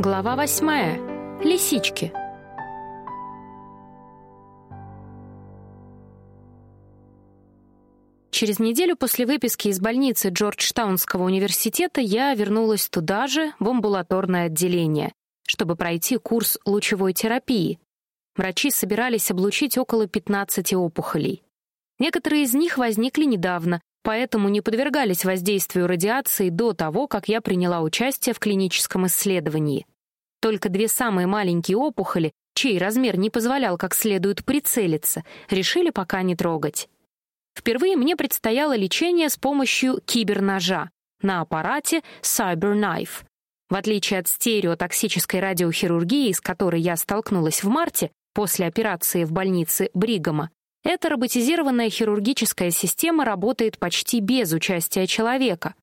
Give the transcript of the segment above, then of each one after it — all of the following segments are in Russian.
Глава восьмая. Лисички. Через неделю после выписки из больницы Джорджтаунского университета я вернулась туда же, в амбулаторное отделение, чтобы пройти курс лучевой терапии. Врачи собирались облучить около 15 опухолей. Некоторые из них возникли недавно, поэтому не подвергались воздействию радиации до того, как я приняла участие в клиническом исследовании. Только две самые маленькие опухоли, чей размер не позволял как следует прицелиться, решили пока не трогать. Впервые мне предстояло лечение с помощью киберножа на аппарате CyberKnife. В отличие от стереотоксической радиохирургии, с которой я столкнулась в марте после операции в больнице Бригама, эта роботизированная хирургическая система работает почти без участия человека.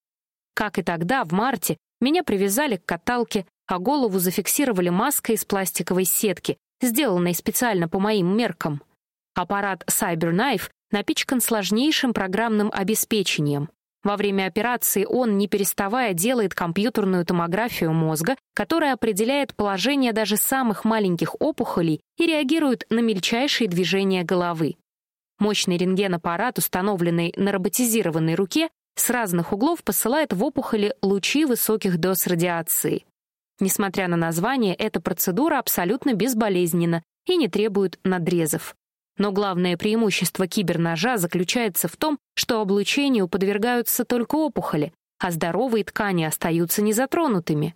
Как и тогда, в марте, меня привязали к каталке, а голову зафиксировали маской из пластиковой сетки, сделанной специально по моим меркам. Аппарат CyberKnife напичкан сложнейшим программным обеспечением. Во время операции он, не переставая, делает компьютерную томографию мозга, которая определяет положение даже самых маленьких опухолей и реагирует на мельчайшие движения головы. Мощный рентген-аппарат, установленный на роботизированной руке, с разных углов посылает в опухоли лучи высоких доз радиации. Несмотря на название, эта процедура абсолютно безболезненна и не требует надрезов. Но главное преимущество киберножа заключается в том, что облучению подвергаются только опухоли, а здоровые ткани остаются незатронутыми.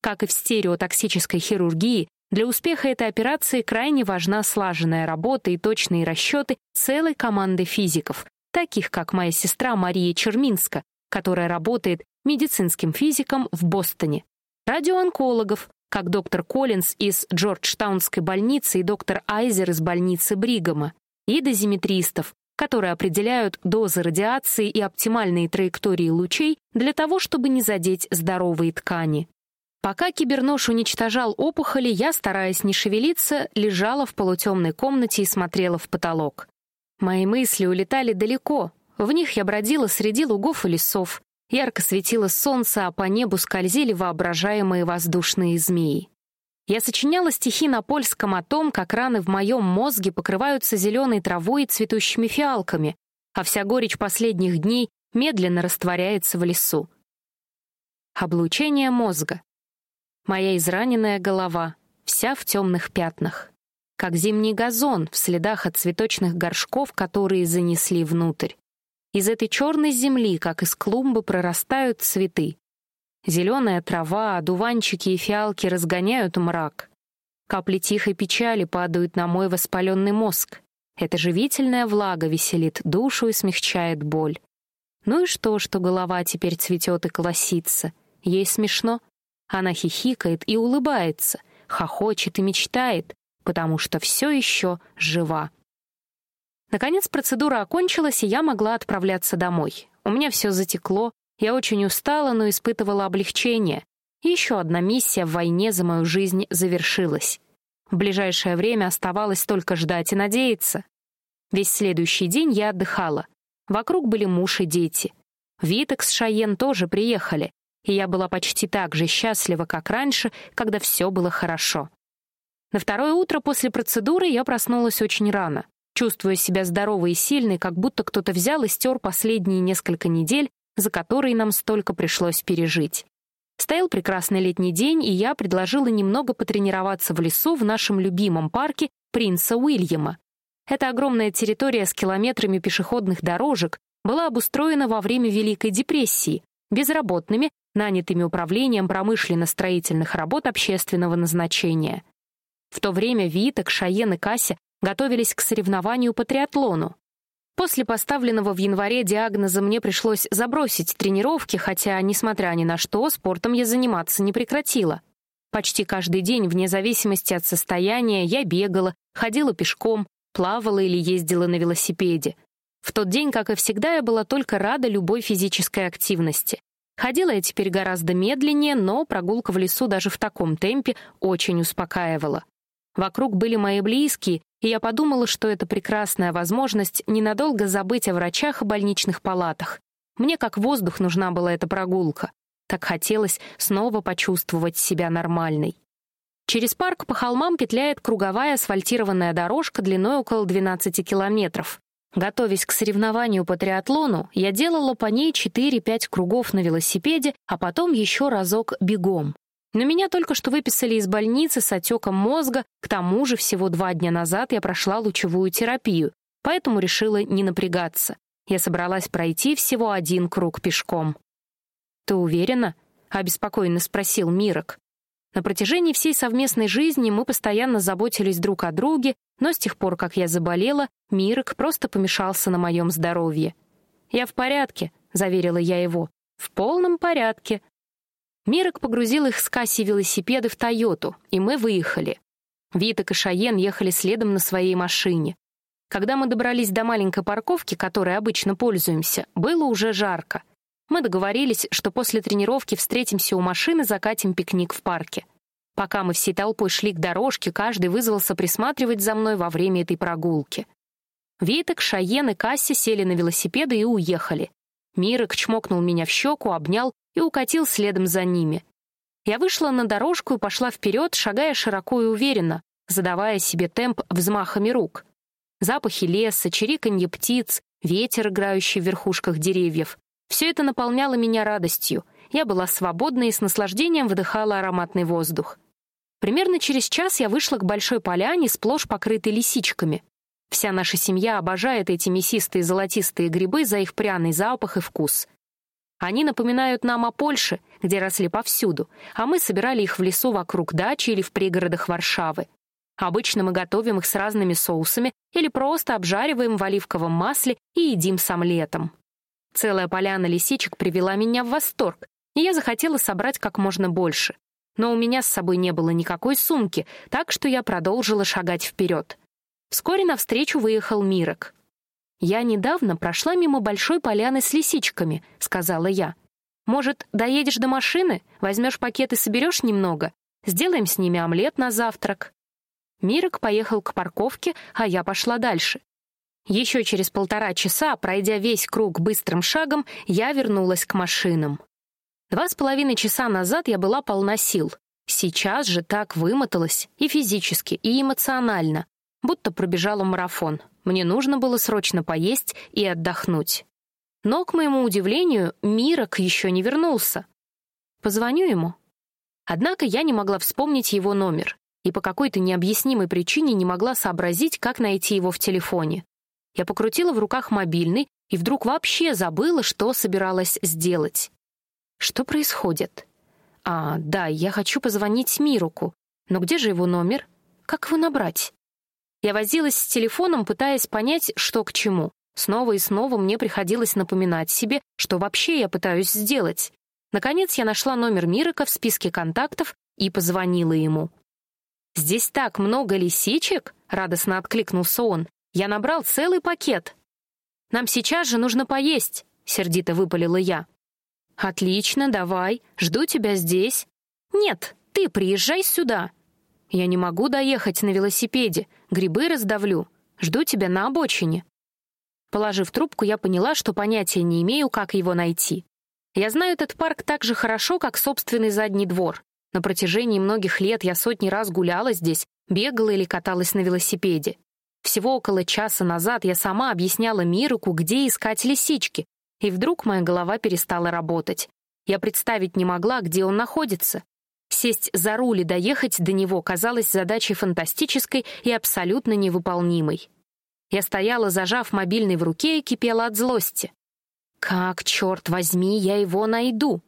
Как и в стереотоксической хирургии, для успеха этой операции крайне важна слаженная работа и точные расчеты целой команды физиков, таких как моя сестра Мария Черминска, которая работает медицинским физиком в Бостоне, радиоонкологов, как доктор Коллинз из Джорджтаунской больницы и доктор Айзер из больницы Бригама, и дозиметристов, которые определяют дозы радиации и оптимальные траектории лучей для того, чтобы не задеть здоровые ткани. Пока кибернож уничтожал опухоли, я, стараясь не шевелиться, лежала в полутемной комнате и смотрела в потолок. Мои мысли улетали далеко. В них я бродила среди лугов и лесов. Ярко светило солнце, а по небу скользили воображаемые воздушные змеи. Я сочиняла стихи на польском о том, как раны в моем мозге покрываются зеленой травой и цветущими фиалками, а вся горечь последних дней медленно растворяется в лесу. Облучение мозга. Моя израненная голова, вся в темных пятнах. Как зимний газон в следах от цветочных горшков, которые занесли внутрь. Из этой черной земли, как из клумбы, прорастают цветы. Зеленая трава, одуванчики и фиалки разгоняют мрак. Капли тихой печали падают на мой воспаленный мозг. Эта живительная влага веселит душу и смягчает боль. Ну и что, что голова теперь цветет и колосится? Ей смешно? Она хихикает и улыбается, хохочет и мечтает, потому что все еще жива. Наконец процедура окончилась, и я могла отправляться домой. У меня все затекло, я очень устала, но испытывала облегчение. еще одна миссия в войне за мою жизнь завершилась. В ближайшее время оставалось только ждать и надеяться. Весь следующий день я отдыхала. Вокруг были муж и дети. Витек с Шаен тоже приехали и я была почти так же счастлива, как раньше, когда все было хорошо. На второе утро после процедуры я проснулась очень рано, чувствуя себя здоровой и сильной, как будто кто-то взял и стер последние несколько недель, за которые нам столько пришлось пережить. Стоял прекрасный летний день, и я предложила немного потренироваться в лесу в нашем любимом парке Принца Уильяма. Эта огромная территория с километрами пешеходных дорожек была обустроена во время Великой депрессии, безработными, нанятыми управлением промышленно-строительных работ общественного назначения. В то время Виток, Шаен и Кася готовились к соревнованию по триатлону. После поставленного в январе диагноза мне пришлось забросить тренировки, хотя, несмотря ни на что, спортом я заниматься не прекратила. Почти каждый день, вне зависимости от состояния, я бегала, ходила пешком, плавала или ездила на велосипеде. В тот день, как и всегда, я была только рада любой физической активности. Ходила я теперь гораздо медленнее, но прогулка в лесу даже в таком темпе очень успокаивала. Вокруг были мои близкие, и я подумала, что это прекрасная возможность ненадолго забыть о врачах и больничных палатах. Мне как воздух нужна была эта прогулка. Так хотелось снова почувствовать себя нормальной. Через парк по холмам петляет круговая асфальтированная дорожка длиной около 12 километров. Готовясь к соревнованию по триатлону, я делала по ней 4-5 кругов на велосипеде, а потом еще разок бегом. Но меня только что выписали из больницы с отеком мозга, к тому же всего два дня назад я прошла лучевую терапию, поэтому решила не напрягаться. Я собралась пройти всего один круг пешком. «Ты уверена?» — обеспокоенно спросил Мирок. На протяжении всей совместной жизни мы постоянно заботились друг о друге, но с тех пор, как я заболела, Мирок просто помешался на моем здоровье. «Я в порядке», — заверила я его. «В полном порядке». Мирок погрузил их с Касси велосипеды в «Тойоту», и мы выехали. Виток и Шаен ехали следом на своей машине. Когда мы добрались до маленькой парковки, которой обычно пользуемся, было уже жарко — мы договорились, что после тренировки встретимся у машины, закатим пикник в парке. Пока мы всей толпой шли к дорожке, каждый вызвался присматривать за мной во время этой прогулки. Витек, Шаен и Касси сели на велосипеды и уехали. Мирок чмокнул меня в щеку, обнял и укатил следом за ними. Я вышла на дорожку и пошла вперед, шагая широко и уверенно, задавая себе темп взмахами рук. Запахи леса, чириканье птиц, ветер, играющий в верхушках деревьев, все это наполняло меня радостью. Я была свободна и с наслаждением вдыхала ароматный воздух. Примерно через час я вышла к большой поляне, сплошь покрытой лисичками. Вся наша семья обожает эти мясистые золотистые грибы за их пряный запах и вкус. Они напоминают нам о Польше, где росли повсюду, а мы собирали их в лесу вокруг дачи или в пригородах Варшавы. Обычно мы готовим их с разными соусами или просто обжариваем в оливковом масле и едим с омлетом. Целая поляна лисичек привела меня в восторг, и я захотела собрать как можно больше. Но у меня с собой не было никакой сумки, так что я продолжила шагать вперед. Вскоре навстречу выехал Мирок. «Я недавно прошла мимо большой поляны с лисичками», — сказала я. «Может, доедешь до машины, возьмешь пакет и соберешь немного? Сделаем с ними омлет на завтрак». Мирок поехал к парковке, а я пошла дальше. Еще через полтора часа, пройдя весь круг быстрым шагом, я вернулась к машинам. Два с половиной часа назад я была полна сил. Сейчас же так вымоталась и физически, и эмоционально, будто пробежала марафон. Мне нужно было срочно поесть и отдохнуть. Но, к моему удивлению, Мирок еще не вернулся. Позвоню ему. Однако я не могла вспомнить его номер и по какой-то необъяснимой причине не могла сообразить, как найти его в телефоне. Я покрутила в руках мобильный и вдруг вообще забыла, что собиралась сделать. Что происходит? А, да, я хочу позвонить Мируку. Но где же его номер? Как его набрать? Я возилась с телефоном, пытаясь понять, что к чему. Снова и снова мне приходилось напоминать себе, что вообще я пытаюсь сделать. Наконец я нашла номер Мирока в списке контактов и позвонила ему. «Здесь так много лисичек!» — радостно откликнулся он. Я набрал целый пакет. Нам сейчас же нужно поесть, сердито выпалила я. Отлично, давай. Жду тебя здесь. Нет, ты приезжай сюда. Я не могу доехать на велосипеде. Грибы раздавлю. Жду тебя на обочине. Положив трубку, я поняла, что понятия не имею, как его найти. Я знаю этот парк так же хорошо, как собственный задний двор. На протяжении многих лет я сотни раз гуляла здесь, бегала или каталась на велосипеде. Всего около часа назад я сама объясняла Мируку, где искать лисички, и вдруг моя голова перестала работать. Я представить не могла, где он находится. Сесть за руль и доехать до него казалось задачей фантастической и абсолютно невыполнимой. Я стояла, зажав мобильный в руке, и кипела от злости. «Как, черт возьми, я его найду?»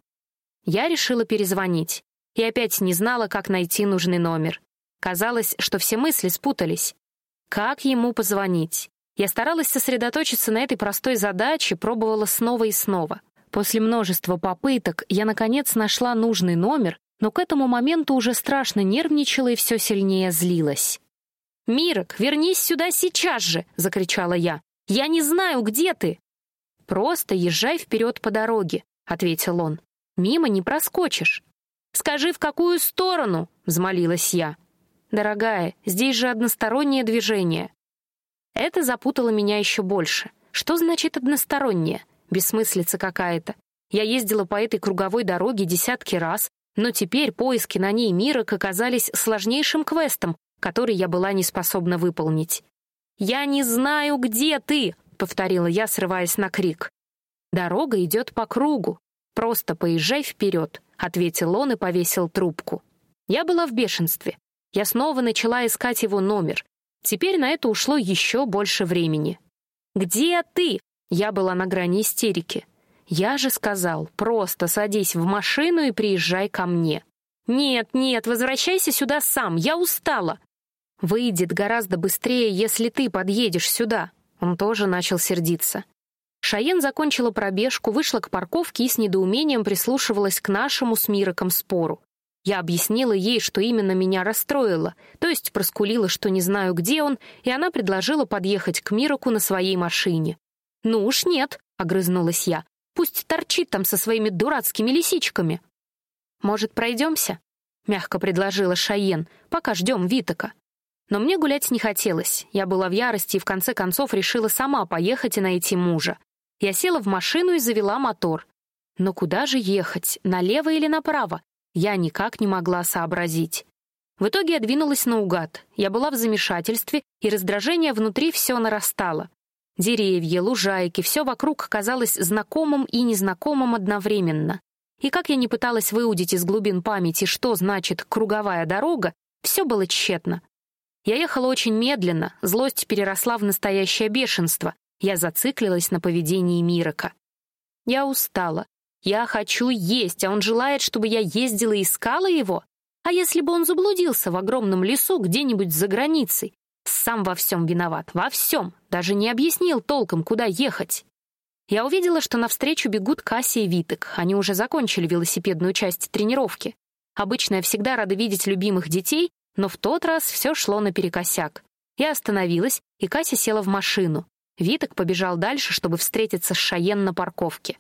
Я решила перезвонить. И опять не знала, как найти нужный номер. Казалось, что все мысли спутались. Как ему позвонить? Я старалась сосредоточиться на этой простой задаче, пробовала снова и снова. После множества попыток я, наконец, нашла нужный номер, но к этому моменту уже страшно нервничала и все сильнее злилась. «Мирок, вернись сюда сейчас же!» — закричала я. «Я не знаю, где ты!» «Просто езжай вперед по дороге», — ответил он. «Мимо не проскочишь». «Скажи, в какую сторону?» — взмолилась я. «Дорогая, здесь же одностороннее движение». Это запутало меня еще больше. Что значит одностороннее? Бессмыслица какая-то. Я ездила по этой круговой дороге десятки раз, но теперь поиски на ней Мирок оказались сложнейшим квестом, который я была не способна выполнить. «Я не знаю, где ты!» — повторила я, срываясь на крик. «Дорога идет по кругу. Просто поезжай вперед», — ответил он и повесил трубку. Я была в бешенстве. Я снова начала искать его номер. Теперь на это ушло еще больше времени. «Где ты?» Я была на грани истерики. Я же сказал, просто садись в машину и приезжай ко мне. «Нет, нет, возвращайся сюда сам, я устала». «Выйдет гораздо быстрее, если ты подъедешь сюда». Он тоже начал сердиться. Шаен закончила пробежку, вышла к парковке и с недоумением прислушивалась к нашему с Мироком спору. Я объяснила ей, что именно меня расстроило, то есть проскулила, что не знаю, где он, и она предложила подъехать к Мироку на своей машине. «Ну уж нет», — огрызнулась я, — «пусть торчит там со своими дурацкими лисичками». «Может, пройдемся?» — мягко предложила Шаен, пока ждем Витока. Но мне гулять не хотелось. Я была в ярости и в конце концов решила сама поехать и найти мужа. Я села в машину и завела мотор. Но куда же ехать, налево или направо? Я никак не могла сообразить. В итоге я двинулась наугад. Я была в замешательстве, и раздражение внутри все нарастало. Деревья, лужайки, все вокруг казалось знакомым и незнакомым одновременно. И как я не пыталась выудить из глубин памяти, что значит «круговая дорога», все было тщетно. Я ехала очень медленно, злость переросла в настоящее бешенство. Я зациклилась на поведении Мирока. Я устала. Я хочу есть, а он желает, чтобы я ездила и искала его? А если бы он заблудился в огромном лесу где-нибудь за границей? Сам во всем виноват, во всем. Даже не объяснил толком, куда ехать. Я увидела, что навстречу бегут Касси и Витек. Они уже закончили велосипедную часть тренировки. Обычно я всегда рада видеть любимых детей, но в тот раз все шло наперекосяк. Я остановилась, и Кася села в машину. Виток побежал дальше, чтобы встретиться с Шаен на парковке.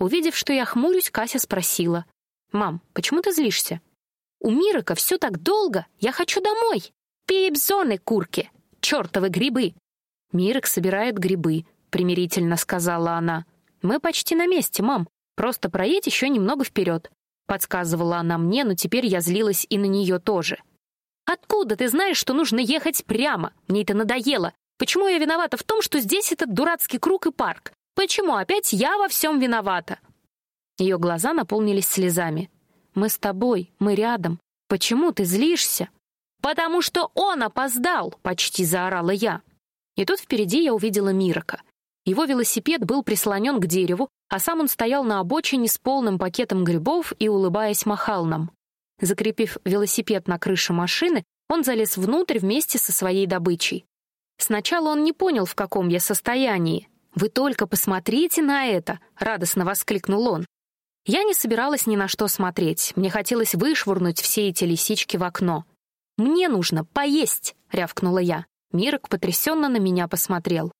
Увидев, что я хмурюсь, Кася спросила. «Мам, почему ты злишься?» «У Мирока все так долго! Я хочу домой! Пейбзоны, курки! Чертовы грибы!» «Мирок собирает грибы», — примирительно сказала она. «Мы почти на месте, мам. Просто проедь еще немного вперед», — подсказывала она мне, но теперь я злилась и на нее тоже. Откуда ты знаешь, что нужно ехать прямо? Мне это надоело. Почему я виновата в том, что здесь этот дурацкий круг и парк? Почему опять я во всем виновата?» Ее глаза наполнились слезами. «Мы с тобой, мы рядом. Почему ты злишься?» «Потому что он опоздал!» — почти заорала я. И тут впереди я увидела Мирока. Его велосипед был прислонен к дереву, а сам он стоял на обочине с полным пакетом грибов и, улыбаясь, махал нам. Закрепив велосипед на крыше машины, он залез внутрь вместе со своей добычей. Сначала он не понял, в каком я состоянии. «Вы только посмотрите на это!» — радостно воскликнул он. Я не собиралась ни на что смотреть. Мне хотелось вышвырнуть все эти лисички в окно. «Мне нужно поесть!» — рявкнула я. Мирок потрясенно на меня посмотрел.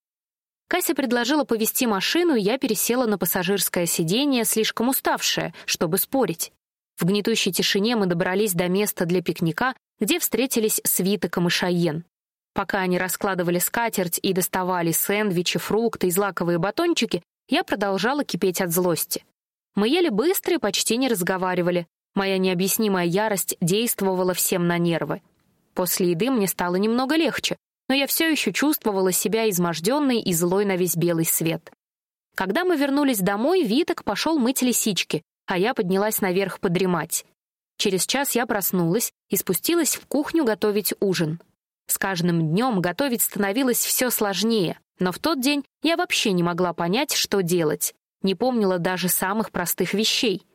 Кася предложила повести машину, и я пересела на пассажирское сиденье, слишком уставшая, чтобы спорить. В гнетущей тишине мы добрались до места для пикника, где встретились с Витоком и Шайен. Пока они раскладывали скатерть и доставали сэндвичи, фрукты и злаковые батончики, я продолжала кипеть от злости. Мы ели быстро и почти не разговаривали. Моя необъяснимая ярость действовала всем на нервы. После еды мне стало немного легче, но я все еще чувствовала себя изможденной и злой на весь белый свет. Когда мы вернулись домой, Виток пошел мыть лисички, а я поднялась наверх подремать. Через час я проснулась и спустилась в кухню готовить ужин. С каждым днем готовить становилось все сложнее, но в тот день я вообще не могла понять, что делать. Не помнила даже самых простых вещей.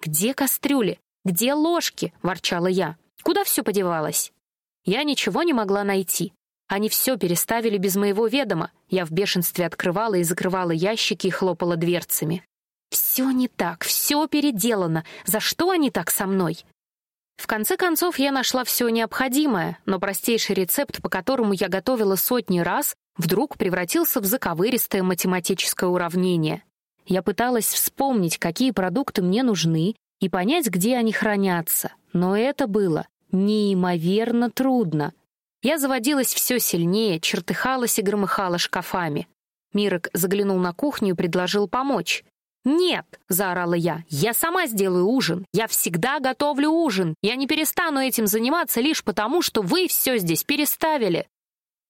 «Где кастрюли? Где ложки?» — ворчала я. «Куда все подевалось?» Я ничего не могла найти. Они все переставили без моего ведома. Я в бешенстве открывала и закрывала ящики и хлопала дверцами. Все не так, все переделано. За что они так со мной? В конце концов, я нашла все необходимое, но простейший рецепт, по которому я готовила сотни раз, вдруг превратился в заковыристое математическое уравнение. Я пыталась вспомнить, какие продукты мне нужны, и понять, где они хранятся, но это было неимоверно трудно. Я заводилась все сильнее, чертыхалась и громыхала шкафами. Мирок заглянул на кухню и предложил помочь. «Нет!» — заорала я. «Я сама сделаю ужин. Я всегда готовлю ужин. Я не перестану этим заниматься лишь потому, что вы все здесь переставили».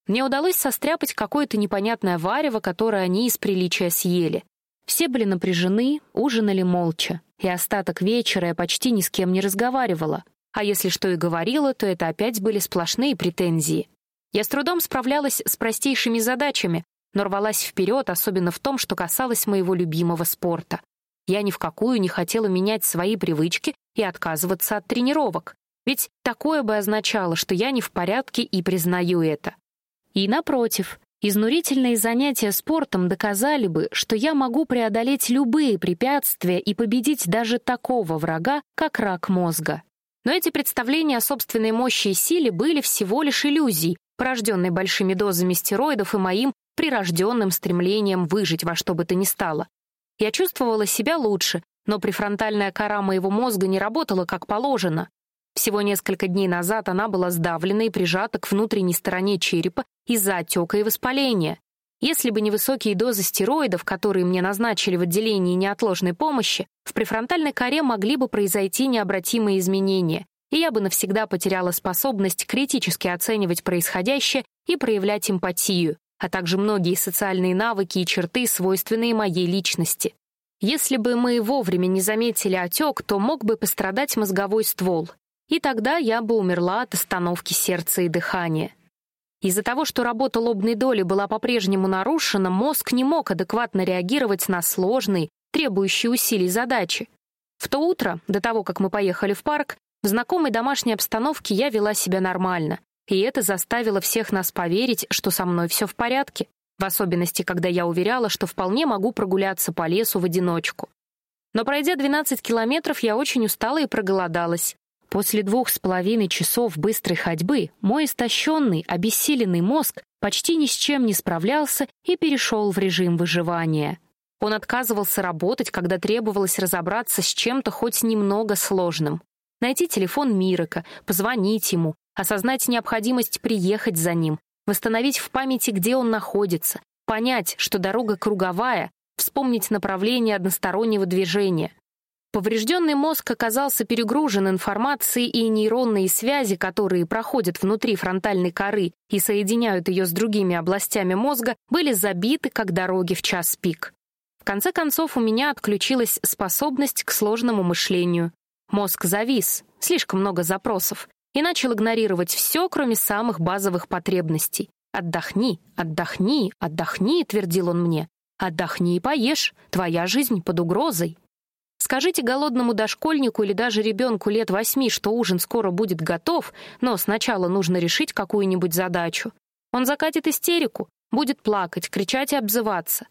Мне удалось состряпать какое-то непонятное варево, которое они из приличия съели. Все были напряжены, ужинали молча, и остаток вечера я почти ни с кем не разговаривала. А если что и говорила, то это опять были сплошные претензии. Я с трудом справлялась с простейшими задачами, но рвалась вперед, особенно в том, что касалось моего любимого спорта. Я ни в какую не хотела менять свои привычки и отказываться от тренировок. Ведь такое бы означало, что я не в порядке и признаю это. И напротив, изнурительные занятия спортом доказали бы, что я могу преодолеть любые препятствия и победить даже такого врага, как рак мозга. Но эти представления о собственной мощи и силе были всего лишь иллюзией, порожденной большими дозами стероидов и моим прирожденным стремлением выжить во что бы то ни стало. Я чувствовала себя лучше, но префронтальная кора моего мозга не работала как положено. Всего несколько дней назад она была сдавлена и прижата к внутренней стороне черепа из-за отека и воспаления. Если бы не высокие дозы стероидов, которые мне назначили в отделении неотложной помощи, в префронтальной коре могли бы произойти необратимые изменения, и я бы навсегда потеряла способность критически оценивать происходящее и проявлять эмпатию, а также многие социальные навыки и черты, свойственные моей личности. Если бы мы вовремя не заметили отек, то мог бы пострадать мозговой ствол, и тогда я бы умерла от остановки сердца и дыхания. Из-за того, что работа лобной доли была по-прежнему нарушена, мозг не мог адекватно реагировать на сложные, требующие усилий задачи. В то утро, до того, как мы поехали в парк, в знакомой домашней обстановке я вела себя нормально, и это заставило всех нас поверить, что со мной все в порядке, в особенности, когда я уверяла, что вполне могу прогуляться по лесу в одиночку. Но пройдя 12 километров, я очень устала и проголодалась. После двух с половиной часов быстрой ходьбы мой истощенный, обессиленный мозг почти ни с чем не справлялся и перешел в режим выживания. Он отказывался работать, когда требовалось разобраться с чем-то хоть немного сложным. Найти телефон Мирока, позвонить ему, осознать необходимость приехать за ним, восстановить в памяти, где он находится, понять, что дорога круговая, вспомнить направление одностороннего движения. Поврежденный мозг оказался перегружен информацией, и нейронные связи, которые проходят внутри фронтальной коры и соединяют ее с другими областями мозга, были забиты, как дороги в час пик. В конце концов, у меня отключилась способность к сложному мышлению. Мозг завис, слишком много запросов, и начал игнорировать все, кроме самых базовых потребностей. «Отдохни, отдохни, отдохни», — твердил он мне. «Отдохни и поешь, твоя жизнь под угрозой». Скажите голодному дошкольнику или даже ребенку лет восьми, что ужин скоро будет готов, но сначала нужно решить какую-нибудь задачу. Он закатит истерику, будет плакать, кричать и обзываться.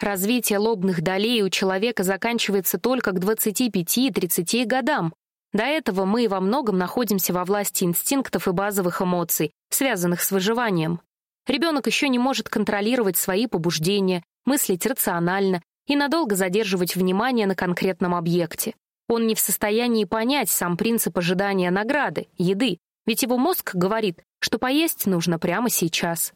Развитие лобных долей у человека заканчивается только к 25-30 годам. До этого мы во многом находимся во власти инстинктов и базовых эмоций, связанных с выживанием. Ребенок еще не может контролировать свои побуждения, мыслить рационально и надолго задерживать внимание на конкретном объекте. Он не в состоянии понять сам принцип ожидания награды, еды, ведь его мозг говорит, что поесть нужно прямо сейчас.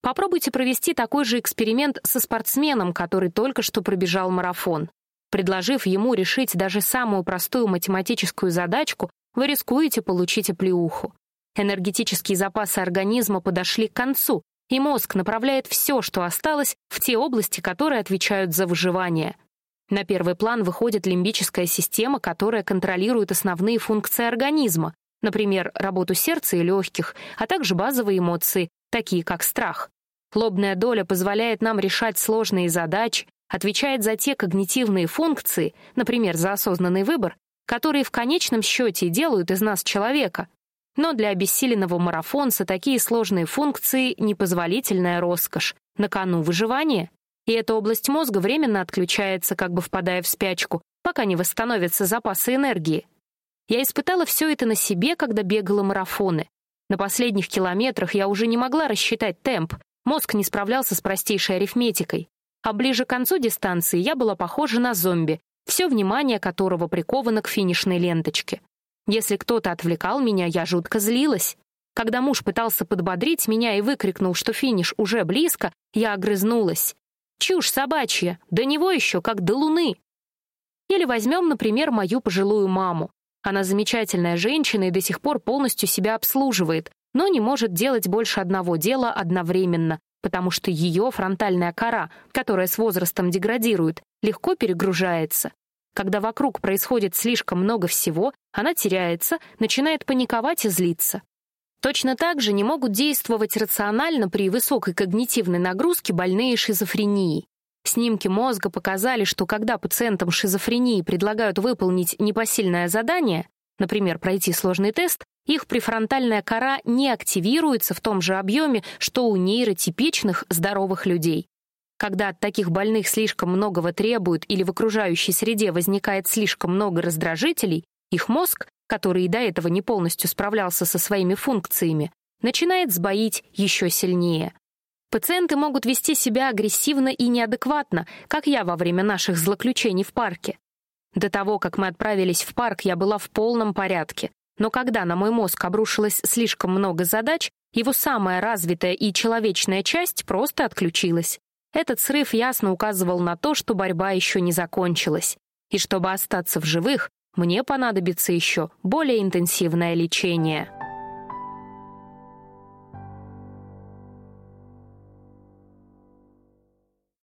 Попробуйте провести такой же эксперимент со спортсменом, который только что пробежал марафон. Предложив ему решить даже самую простую математическую задачку, вы рискуете получить оплеуху. Энергетические запасы организма подошли к концу, и мозг направляет все, что осталось, в те области, которые отвечают за выживание. На первый план выходит лимбическая система, которая контролирует основные функции организма, например, работу сердца и легких, а также базовые эмоции, такие как страх. Лобная доля позволяет нам решать сложные задачи, отвечает за те когнитивные функции, например, за осознанный выбор, которые в конечном счете делают из нас человека, но для обессиленного марафонца такие сложные функции — непозволительная роскошь. На кону выживание. И эта область мозга временно отключается, как бы впадая в спячку, пока не восстановятся запасы энергии. Я испытала все это на себе, когда бегала марафоны. На последних километрах я уже не могла рассчитать темп, мозг не справлялся с простейшей арифметикой. А ближе к концу дистанции я была похожа на зомби, все внимание которого приковано к финишной ленточке. Если кто-то отвлекал меня, я жутко злилась. Когда муж пытался подбодрить меня и выкрикнул, что финиш уже близко, я огрызнулась. Чушь собачья, до него еще как до луны. Или возьмем, например, мою пожилую маму. Она замечательная женщина и до сих пор полностью себя обслуживает, но не может делать больше одного дела одновременно, потому что ее фронтальная кора, которая с возрастом деградирует, легко перегружается. Когда вокруг происходит слишком много всего, она теряется, начинает паниковать и злиться. Точно так же не могут действовать рационально при высокой когнитивной нагрузке больные шизофренией. Снимки мозга показали, что когда пациентам шизофрении предлагают выполнить непосильное задание, например, пройти сложный тест, их префронтальная кора не активируется в том же объеме, что у нейротипичных здоровых людей. Когда от таких больных слишком многого требуют или в окружающей среде возникает слишком много раздражителей, их мозг, который и до этого не полностью справлялся со своими функциями, начинает сбоить еще сильнее. Пациенты могут вести себя агрессивно и неадекватно, как я во время наших злоключений в парке. До того, как мы отправились в парк, я была в полном порядке. Но когда на мой мозг обрушилось слишком много задач, его самая развитая и человечная часть просто отключилась. Этот срыв ясно указывал на то, что борьба еще не закончилась. И чтобы остаться в живых, мне понадобится еще более интенсивное лечение.